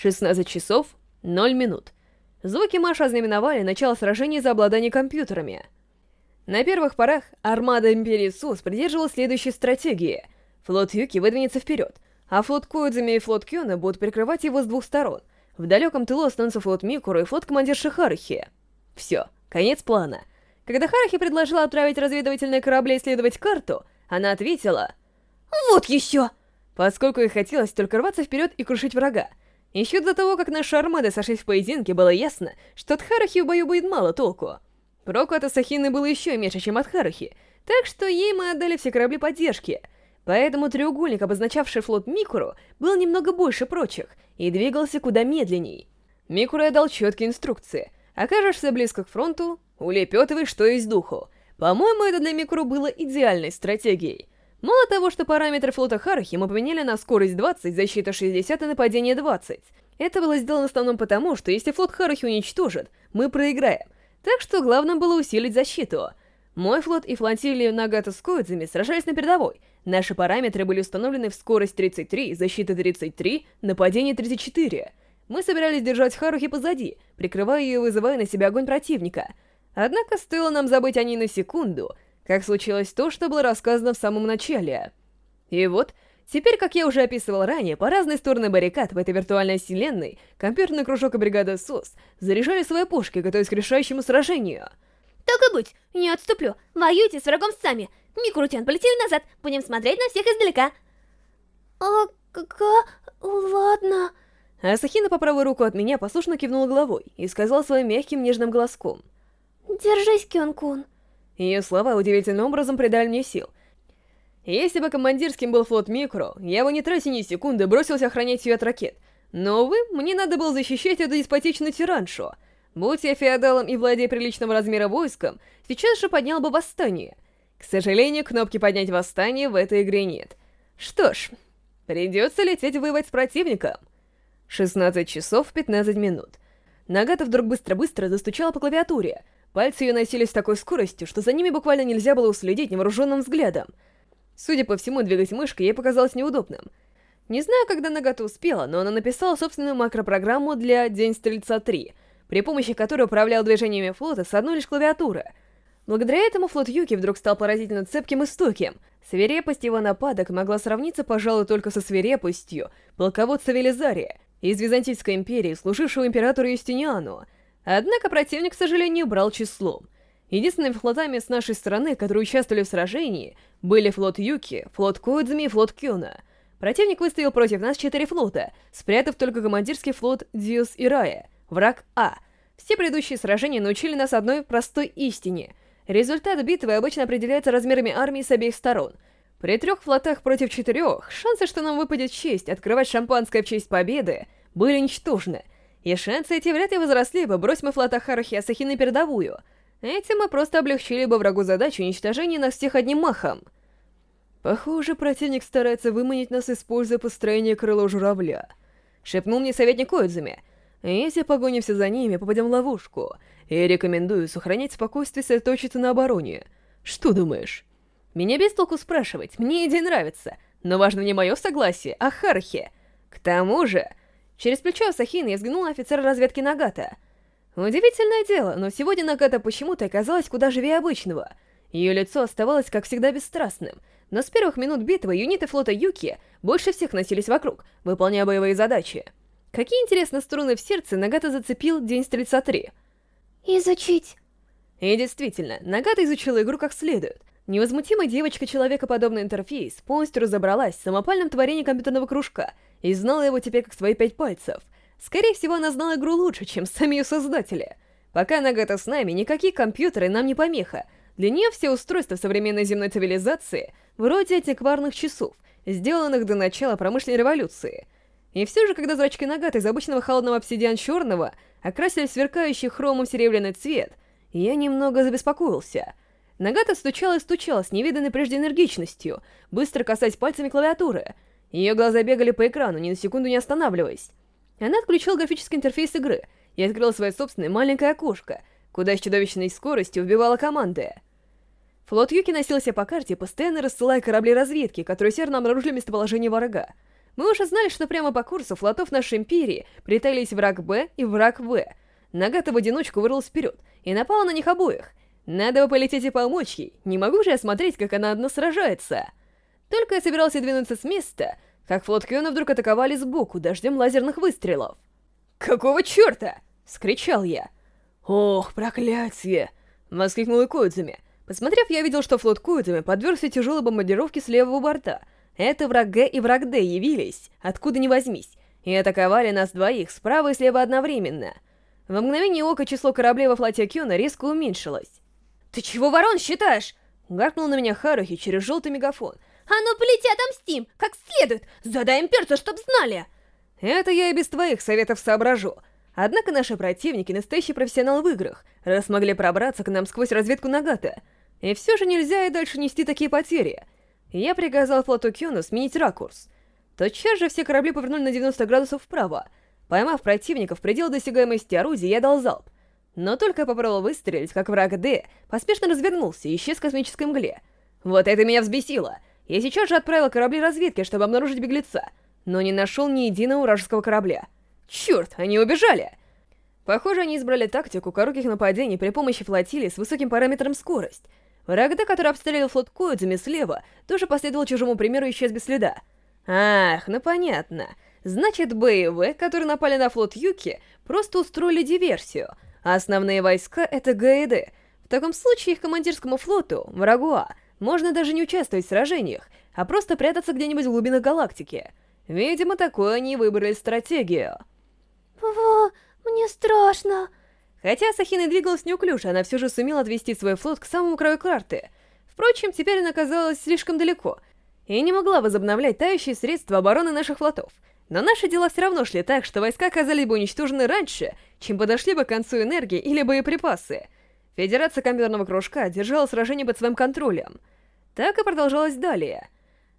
16 часов 0 минут. Звуки Маша ознаменовали начало сражения за обладание компьютерами. На первых порах армада Империи СУС придерживалась следующей стратегии. Флот Юки выдвинется вперед, а флот Коидзуми и флот Кёна будут прикрывать его с двух сторон. В далеком тылу останутся флот Микуру и флот командирши Харахи. Все, конец плана. Когда Харахи предложила отправить разведывательные корабли исследовать карту, она ответила «Вот еще!» Поскольку ей хотелось только рваться вперед и крушить врага. Еще до того, как наши армады сошлись в поединке, было ясно, что от Харахи в бою будет мало толку. Проку от Асахины было еще меньше, чем от Харахи, так что ей мы отдали все корабли поддержки. Поэтому треугольник, обозначавший флот Микуру, был немного больше прочих и двигался куда медленней. Микуру дал четкие инструкции. Окажешься близко к фронту, улепетывай, что есть духу. По-моему, это для Микуру было идеальной стратегией. Мало того, что параметры флота Харахи мы поменяли на скорость 20, защита 60 и нападение 20. Это было сделано в основном потому, что если флот Харахи уничтожит, мы проиграем. Так что главным было усилить защиту. Мой флот и флотилия Нагата с Коидзами сражались на передовой. Наши параметры были установлены в скорость 33, защита 33, нападение 34. Мы собирались держать Харухи позади, прикрывая ее и вызывая на себя огонь противника. Однако стоило нам забыть о ней на секунду — как случилось то, что было рассказано в самом начале. И вот, теперь, как я уже описывал ранее, по разные стороны баррикад в этой виртуальной вселенной, компьютерный кружок и бригада СОС заряжали свои пушки, готовясь к решающему сражению. Так и быть, не отступлю. Воюйте с врагом сами. Микрутян, полетели назад, будем смотреть на всех издалека. А, ка... ладно... Асахина по правую руку от меня послушно кивнула головой и сказал своим мягким нежным голоском. «Держись, Кён-кун». Ее слова удивительным образом придали мне сил. Если бы командирским был флот Микро, я бы не тратя ни секунды бросился охранять ее от ракет. Но, увы, мне надо было защищать эту деспотичную тираншу. Будь я феодалом и владея приличного размера войском, сейчас же поднял бы восстание. К сожалению, кнопки «Поднять восстание» в этой игре нет. Что ж, придется лететь воевать с противником. 16 часов 15 минут. Нагата вдруг быстро-быстро застучала по клавиатуре — Пальцы ее носились с такой скоростью, что за ними буквально нельзя было уследить невооруженным взглядом. Судя по всему, двигать мышкой ей показалось неудобным. Не знаю, когда Нагата успела, но она написала собственную макропрограмму для День Стрельца 3, при помощи которой управлял движениями флота с одной лишь клавиатуры. Благодаря этому флот Юки вдруг стал поразительно цепким и стойким. Свирепость его нападок могла сравниться, пожалуй, только со свирепостью полководца Велизария из Византийской империи, служившего императору Юстиниану — Однако противник, к сожалению, брал числом. Единственными флотами с нашей стороны, которые участвовали в сражении, были флот Юки, флот Коидзми и флот Кёна. Противник выставил против нас четыре флота, спрятав только командирский флот Диос и Рая, враг А. Все предыдущие сражения научили нас одной простой истине. Результат битвы обычно определяется размерами армии с обеих сторон. При трех флотах против четырех, шансы, что нам выпадет честь открывать шампанское в честь победы, были ничтожны — и шансы эти вряд ли возросли бы, брось мы флота Харухи Асахи на передовую. Этим мы просто облегчили бы врагу задачу уничтожения нас всех одним махом. Похоже, противник старается выманить нас, используя построение крыло журавля. Шепнул мне советник Коидзуми. Если погонимся за ними, попадем в ловушку. И рекомендую сохранять спокойствие и сосредоточиться на обороне. Что думаешь? Меня без толку спрашивать, мне идея нравится. Но важно не мое согласие, а Хархи. К тому же, Через плечо Асахины я взглянул на офицера разведки Нагата. Удивительное дело, но сегодня Нагата почему-то оказалась куда живее обычного. Ее лицо оставалось, как всегда, бесстрастным, но с первых минут битвы юниты флота Юки больше всех носились вокруг, выполняя боевые задачи. Какие, интересно, струны в сердце Нагата зацепил День Стрельца 3? Изучить. И действительно, Нагата изучила игру как следует. Невозмутимая девочка-человекоподобный интерфейс полностью разобралась в самопальном творении компьютерного кружка — и знала его теперь как свои пять пальцев. Скорее всего, она знала игру лучше, чем сами ее создатели. Пока Нагата с нами, никакие компьютеры нам не помеха. Для нее все устройства современной земной цивилизации вроде антикварных часов, сделанных до начала промышленной революции. И все же, когда зрачки Нагаты из обычного холодного обсидиан черного окрасили сверкающий хромом серебряный цвет, я немного забеспокоился. Нагата стучала и стучала с невиданной прежде энергичностью, быстро касаясь пальцами клавиатуры — ее глаза бегали по экрану, ни на секунду не останавливаясь. Она отключила графический интерфейс игры и открыла свое собственное маленькое окошко, куда с чудовищной скоростью вбивала команды. Флот Юки носился по карте, постоянно рассылая корабли разведки, которые серно обнаружили местоположение врага. Мы уже знали, что прямо по курсу флотов нашей империи притаились враг Б и враг В. Нагата в одиночку вырвалась вперед и напала на них обоих. Надо бы полететь и помочь ей, не могу же я смотреть, как она одна сражается. Только я собирался двинуться с места, как флот Киона вдруг атаковали сбоку дождем лазерных выстрелов. «Какого черта?» — скричал я. «Ох, проклятие!» — воскликнул и Коидзуми. Посмотрев, я видел, что флот Коидзуми подвергся тяжелой бомбардировке с левого борта. Это враг Г и враг Д явились, откуда ни возьмись, и атаковали нас двоих справа и слева одновременно. В мгновение ока число кораблей во флоте Кёна резко уменьшилось. «Ты чего ворон считаешь?» — гаркнул на меня Харухи через желтый мегафон. «А ну, полети, отомстим! Как следует! Задай им перца, чтоб знали!» «Это я и без твоих советов соображу. Однако наши противники — настоящие профессионалы в играх, раз смогли пробраться к нам сквозь разведку Нагата. И все же нельзя и дальше нести такие потери. Я приказал флоту Кёну сменить ракурс. Тотчас же все корабли повернули на 90 градусов вправо. Поймав противника в предел досягаемости орудия, я дал залп. Но только попробовал выстрелить, как враг Д поспешно развернулся и исчез в космической мгле. Вот это меня взбесило. Я сейчас же отправил корабли разведки, чтобы обнаружить беглеца, но не нашел ни единого вражеского корабля. Черт, они убежали! Похоже, они избрали тактику коротких нападений при помощи флотилии с высоким параметром скорость — Рагда, который обстреливал флот Коидзуми слева, тоже последовал чужому примеру и исчез без следа. Ах, ну понятно. Значит, Б и В, которые напали на флот Юки, просто устроили диверсию, а основные войска — это Г и Д. В таком случае их командирскому флоту, врагу А, можно даже не участвовать в сражениях, а просто прятаться где-нибудь в глубинах галактики. Видимо, такую они выбрали стратегию. Во, мне страшно. Хотя Сахина двигалась неуклюже, она все же сумела отвести свой флот к самому краю карты. Впрочем, теперь она оказалась слишком далеко и не могла возобновлять тающие средства обороны наших флотов. Но наши дела все равно шли так, что войска оказались бы уничтожены раньше, чем подошли бы к концу энергии или боеприпасы. Федерация компьютерного кружка держала сражение под своим контролем. Так и продолжалось далее.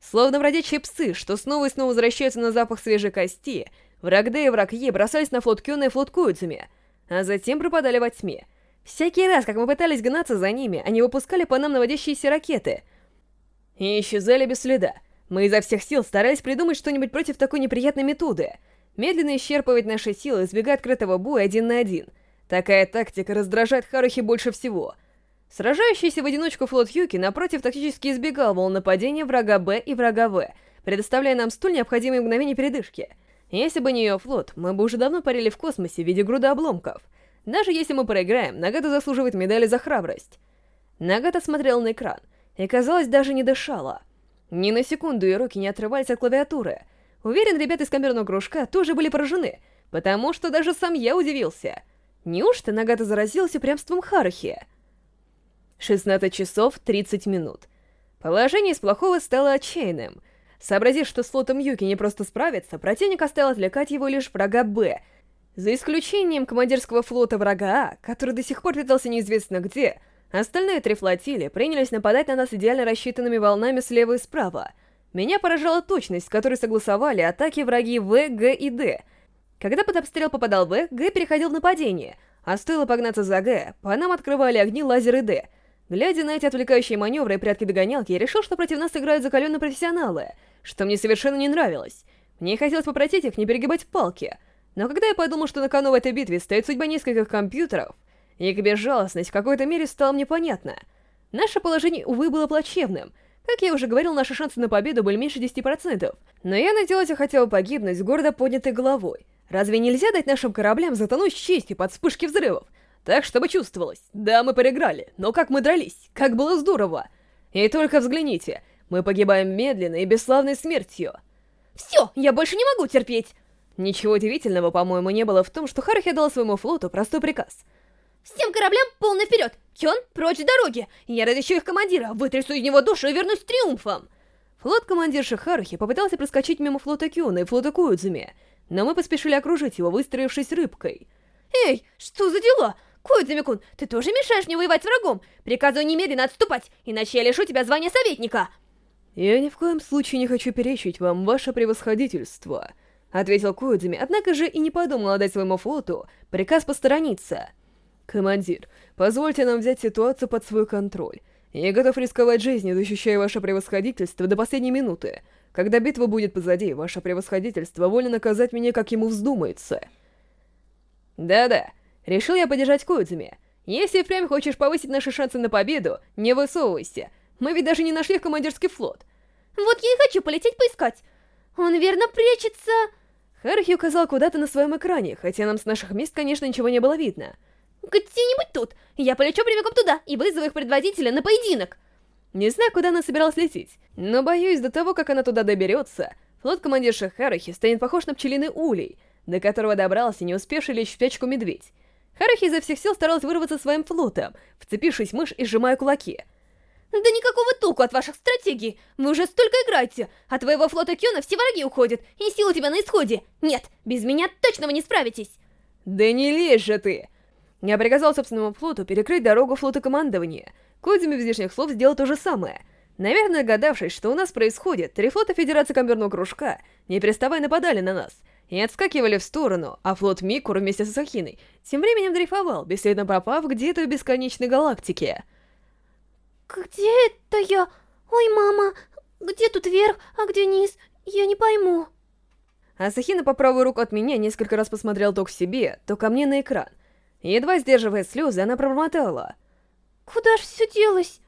Словно бродячие псы, что снова и снова возвращаются на запах свежей кости, враг Д и враг Е бросались на флот Кёна и флот Коидзуми, а затем пропадали во тьме. Всякий раз, как мы пытались гнаться за ними, они выпускали по нам наводящиеся ракеты и исчезали без следа. Мы изо всех сил старались придумать что-нибудь против такой неприятной методы. Медленно исчерпывать наши силы, избегая открытого боя один на один. Такая тактика раздражает Харухи больше всего. Сражающийся в одиночку флот Юки, напротив, тактически избегал волн нападения врага Б и врага В, предоставляя нам столь необходимые мгновения передышки — если бы не ее флот, мы бы уже давно парили в космосе в виде груда обломков. Даже если мы проиграем, Нагата заслуживает медали за храбрость. Нагата смотрела на экран и, казалось, даже не дышала. Ни на секунду ее руки не отрывались от клавиатуры. Уверен, ребята из камерного кружка тоже были поражены, потому что даже сам я удивился. Неужто Нагата заразился прямством Харахи? 16 часов 30 минут. Положение из плохого стало отчаянным — Сообразив, что с флотом Юки не просто справиться, противник оставил отвлекать его лишь врага Б. За исключением командирского флота врага А, который до сих пор летался неизвестно где, остальные три флотилии принялись нападать на нас идеально рассчитанными волнами слева и справа. Меня поражала точность, с которой согласовали атаки враги В, Г и Д. Когда под обстрел попадал В, Г переходил в нападение, а стоило погнаться за Г, по нам открывали огни лазеры Д. Глядя на эти отвлекающие маневры и прятки-догонялки, я решил, что против нас играют закаленные профессионалы — что мне совершенно не нравилось. Мне хотелось попросить их не перегибать палки, но когда я подумал, что на кону в этой битве стоит судьба нескольких компьютеров, их безжалостность в какой-то мере стала мне понятна. Наше положение, увы, было плачевным. Как я уже говорил, наши шансы на победу были меньше 10%, но я надеялась и хотела погибнуть с гордо поднятой головой. Разве нельзя дать нашим кораблям затонуть с честью под вспышки взрывов? Так, чтобы чувствовалось. Да, мы проиграли, но как мы дрались, как было здорово. И только взгляните, мы погибаем медленной и бесславной смертью. Все, я больше не могу терпеть. Ничего удивительного, по-моему, не было в том, что Харахи дал своему флоту простой приказ. Всем кораблям полный вперед! Кён, прочь с дороги! Я разыщу их командира, вытрясу из него душу и вернусь с триумфом! Флот командирши Харухи попытался проскочить мимо флота Кёна и флота Коидзуми, но мы поспешили окружить его, выстроившись рыбкой. Эй, что за дела? Коидзуми-кун, ты тоже мешаешь мне воевать с врагом? Приказываю немедленно отступать, иначе я лишу тебя звания советника! «Я ни в коем случае не хочу перечить вам, ваше превосходительство», — ответил Коидзими, однако же и не подумал отдать своему флоту приказ посторониться. «Командир, позвольте нам взять ситуацию под свой контроль. Я готов рисковать жизнью, защищая ваше превосходительство до последней минуты. Когда битва будет позади, ваше превосходительство волен наказать меня, как ему вздумается. Да-да, решил я поддержать Куидзуми. Если впрямь хочешь повысить наши шансы на победу, не высовывайся. Мы ведь даже не нашли командирский флот. Вот я и хочу полететь поискать. Он верно прячется... Харахи указал куда-то на своем экране, хотя нам с наших мест, конечно, ничего не было видно. Где-нибудь тут. Я полечу прямиком туда и вызову их предводителя на поединок. Не знаю, куда она собиралась лететь, но боюсь, до того, как она туда доберется, флот командирша Харахи станет похож на пчелиный улей, до которого добрался не успевший лечь в спячку медведь. Харахи изо всех сил старалась вырваться своим флотом, вцепившись мышь и сжимая кулаки. Да никакого толку от ваших стратегий. Вы уже столько играете. От твоего флота Кёна все враги уходят, и сила у тебя на исходе. Нет, без меня точно вы не справитесь. Да не лезь же ты! Я приказал собственному флоту перекрыть дорогу флота командования. Кодзими без лишних слов сделал то же самое. Наверное, догадавшись, что у нас происходит, три флота Федерации Камерного Кружка, не переставая нападали на нас, и отскакивали в сторону, а флот Микур вместе с Асахиной тем временем дрейфовал, бесследно пропав где-то в бесконечной галактике. Где это я? Ой, мама, где тут верх, а где низ? Я не пойму. Асахина по правую руку от меня несколько раз посмотрел то к себе, то ко мне на экран. Едва сдерживая слезы, она пробормотала. Куда ж все делось?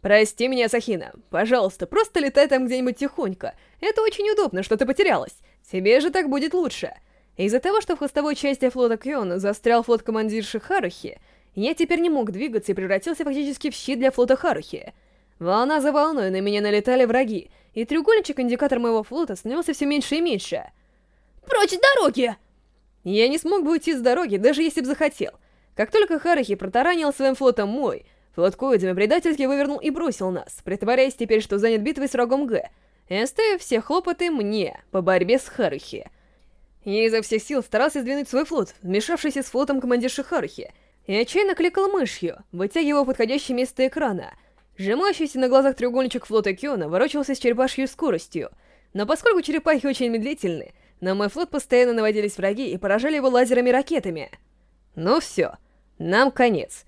Прости меня, Асахина. Пожалуйста, просто летай там где-нибудь тихонько. Это очень удобно, что ты потерялась. Тебе же так будет лучше. Из-за того, что в хвостовой части флота Кьона застрял флот командирши Харухи, я теперь не мог двигаться и превратился фактически в щит для флота Харухи. Волна за волной на меня налетали враги, и треугольничек-индикатор моего флота становился все меньше и меньше. «Прочь с дороги!» Я не смог бы уйти с дороги, даже если бы захотел. Как только Харахи протаранил своим флотом мой, флот Коидзами предательски вывернул и бросил нас, притворяясь теперь, что занят битвой с врагом Г, и оставив все хлопоты мне по борьбе с Харухи. Я изо всех сил старался сдвинуть свой флот, вмешавшийся с флотом командирши Харухи, и отчаянно кликал мышью, вытягивая подходящее место экрана. Сжимающийся на глазах треугольничек флота Киона ворочался с черепашьей скоростью, но поскольку черепахи очень медлительны, на мой флот постоянно наводились враги и поражали его лазерами-ракетами. Ну все, нам конец.